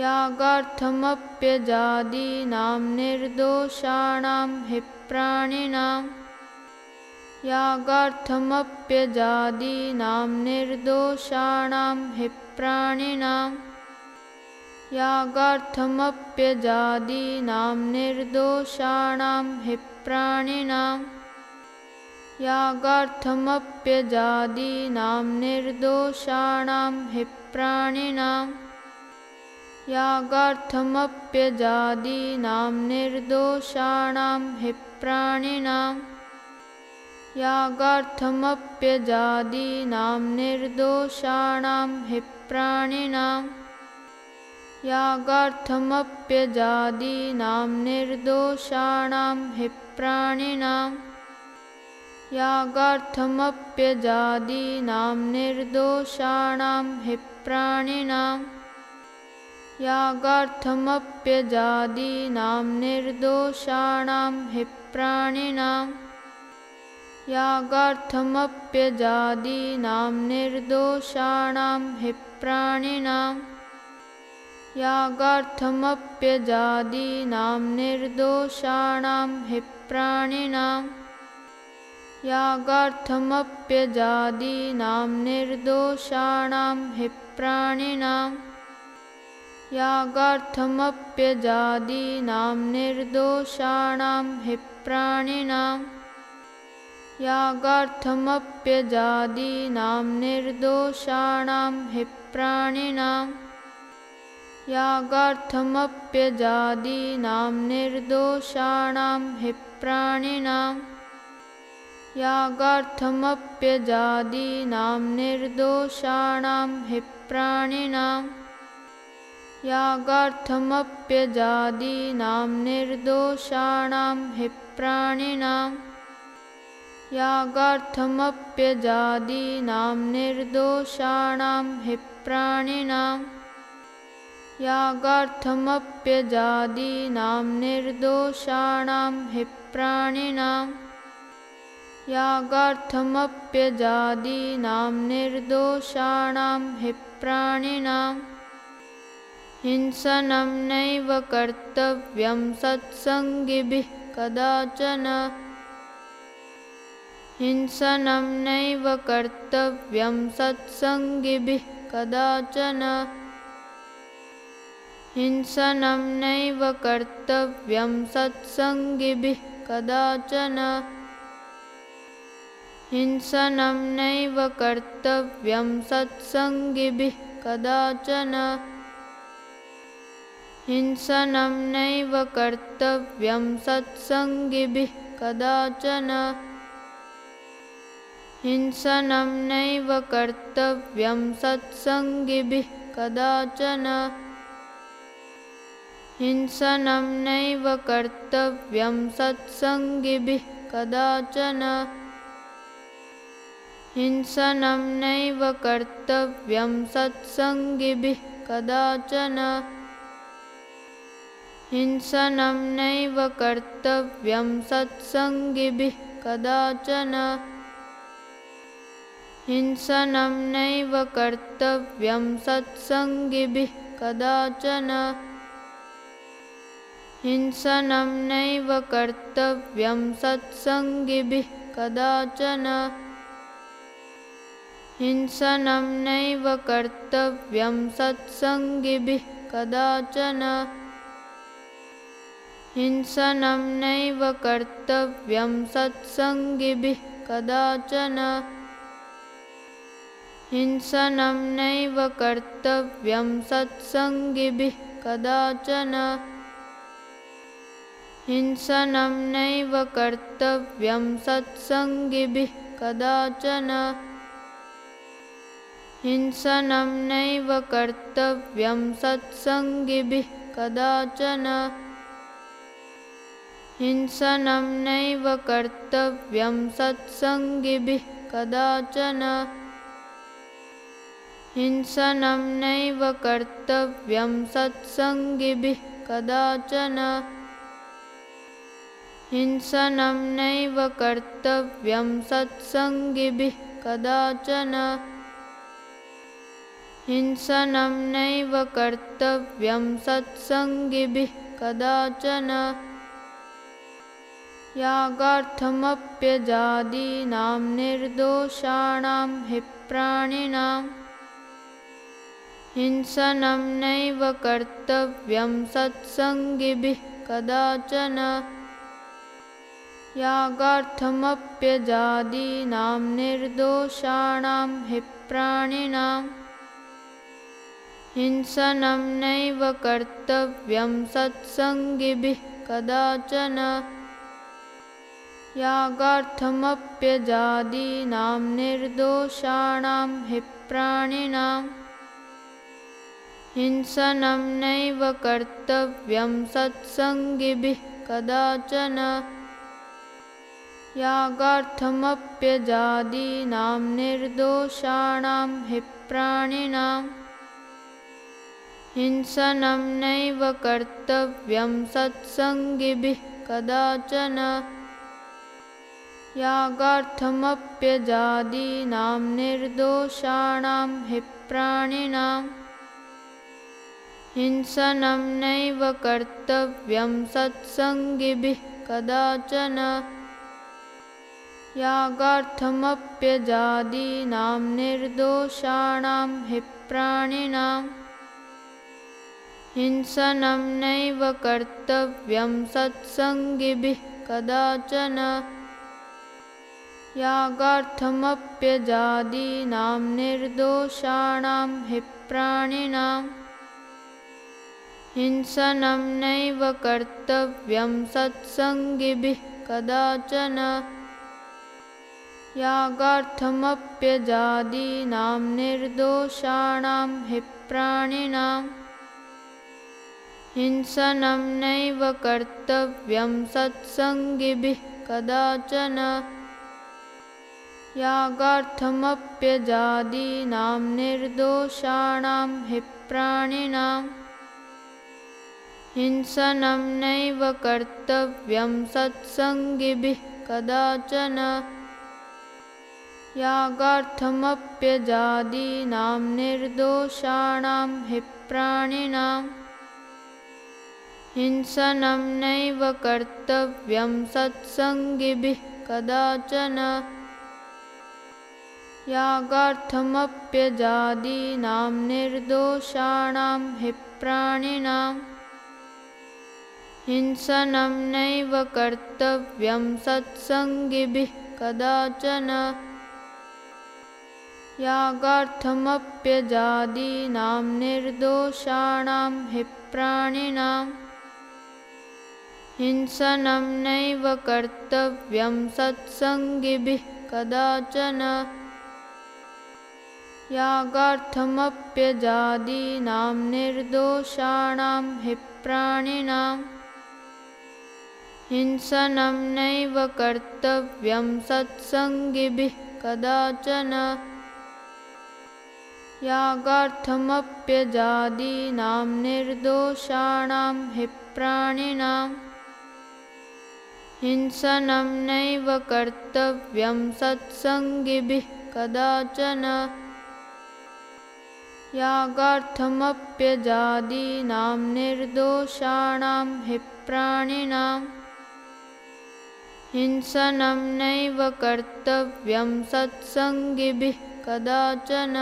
यागार्थमप्यजादीनां निर्दोषाणां हि प्राणिनां यागार्थमप्यजादीनां निर्दोषाणां हि प्राणिनां यागार्थमप्यजादीनां निर्दोषाणां हि प्राणिनां यागार्थमप्यजादीनां निर्दोषाणां हि प्राणिनां यागार्थमप्यजादीनां निर्दोषाणां हि प्राणिनां यागार्थमप्यजादीनां निर्दोषाणां हि प्राणिनां यागार्थमप्यजादीनां निर्दोषाणां हि प्राणिनां यागार्थमप्यजादीनां निर्दोषाणां हि प्राणिनां यागार्थमप्यजादीनां निर्दोषाणां हि प्राणिनां यागार्थमप्यजादीनां निर्दोषाणां हि प्राणिनां यागार्थमप्यजादीनां निर्दोषाणां हि प्राणिनां यागार्थमप्यजादीनां निर्दोषाणां हि प्राणिनां यागार्थमप्यजादीनां निर्दोषाणां हि प्राणिनां यागार्थमप्यजादीनां निर्दोषाणां हि प्राणिनां यागार्थमप्यजादीनां निर्दोषाणां हि प्राणिनां यागार्थमप्यजादीनां निर्दोषाणां हि प्राणिनां यागार्थमप्यजादीनां निर्दोषाणां हि प्राणिनां यागार्थमप्यजादीनां निर्दोषाणां हि प्राणिनां यागार्थमप्यजादीनां निर्दोषाणां हि प्राणिनां यागार्थमप्यजादीनां निर्दोषाणां हि प्राणिनां हिंसनं नैव कर्तव्यं सत्सङ्गिभिः कदाचन। हिंसनं नैव कर्तव्यं सत्सङ्गिभिः कदाचन। हिंसनं नैव कर्तव्यं सत्सङ्गिभिः कदाचन। हिंसनं नैव कर्तव्यं सत्सङ्गिभिः कदाचन हिंसनं नैव कर्तव्यं सत्सङ्गिभिः कदाचन। हिंसनं नैव कर्तव्यं सत्सङ्गिभिः कदाचन। हिंसनं नैव कर्तव्यं सत्सङ्गिभिः कदाचन। हिंसनं नैव कर्तव्यं सत्सङ्गिभिः कदाचन हिंसनं नैव कर्तव्यं सत्सङ्गिभिः कदाचन। हिंसनं नैव कर्तव्यं सत्सङ्गिभिः कदाचन। हिंसनं नैव कर्तव्यं सत्सङ्गिभिः कदाचन। हिंसनं नैव कर्तव्यं सत्सङ्गिभिः कदाचन हिंसनं नैव कर्तव्यं सत्सङ्गिभिः कदाचन। हिंसनं नैव कर्तव्यं सत्सङ्गिभिः कदाचन। हिंसनं नैव कर्तव्यं सत्सङ्गिभिः कदाचन। हिंसनं नैव कर्तव्यं सत्सङ्गिभिः कदाचन हिंसनं नैव कर्तव्यं सत्सङ्गिभिः कदाचन। हिंसनं नैव कर्तव्यं सत्सङ्गिभिः कदाचन। हिंसनं नैव कर्तव्यं सत्सङ्गिभिः कदाचन। हिंसनं नैव कर्तव्यं सत्सङ्गिभिः कदाचन यागार्थमप्यजादीनां निर्दोषाणां हि प्राणिनाम् हिंसनं नैव कर्तव्यं सत्सङ्गिभिः कदाचन। यागार्थमप्यजादीनां निर्दोषाणां हि प्राणिनाम् हिंसनं नैव कर्तव्यं सत्सङ्गिभिः कदाचन यागार्थमप्यजादीनां निर्दोषाणां हि प्राणिनाम् हिंसनं नैव कर्तव्यं सत्सङ्गिभिः कदाचन। यागार्थमप्यजादीनां निर्दोषाणां हि प्राणिनाम् हिंसनं नैव कर्तव्यं सत्सङ्गिभिः कदाचन यागार्थमप्यजादीनां निर्दोषाणां हि प्राणिनाम् हिंसनं नैव कर्तव्यं सत्सङ्गिभिः कदाचन। यागार्थमप्यजादीनां निर्दोषाणां हि प्राणिनाम् हिंसनं नैव कर्तव्यं सत्सङ्गिभिः कदाचन यागार्थमप्यजादीनां निर्दोषाणां हि प्राणिनाम् हिंसनं नैव कर्तव्यं सत्सङ्गिभिः कदाचन। यागार्थमप्यजादीनां निर्दोषाणां हि प्राणिनाम् हिंसनं नैव कर्तव्यं सत्सङ्गिभिः कदाचन यागार्थमप्यजादीनां निर्दोषाणां हि प्राणिनाम् हिंसनं नैव कर्तव्यं सत्सङ्गिभिः कदाचन। यागार्थमप्यजादीनां निर्दोषाणां हि प्राणिनाम् हिंसनं नैव कर्तव्यं सत्सङ्गिभिः कदाचन यागार्थमप्यजादीनां निर्दोषाणां हि प्राणिनाम् हिंसनं नैव कर्तव्यं सत्सङ्गिभिः कदाचन। यागार्थमप्यजादीनां निर्दोषाणां हि प्राणिनाम् हिंसनं नैव कर्तव्यं सत्सङ्गिभिः कदाचन यागार्थमप्यजादीनां निर्दोषाणां हि प्राणिनाम् हिंसनं नैव कर्तव्यं सत्सङ्गिभिः कदाचन। यागार्थमप्यजादीनां निर्दोषाणां हि प्राणिनाम् हिंसनं नैव कर्तव्यं सत्सङ्गिभिः कदाचन यागार्थमप्यजादीनां निर्दोषाणां हि प्राणिनाम् हिंसनं नैव कर्तव्यं सत्सङ्गिभिः कदाचन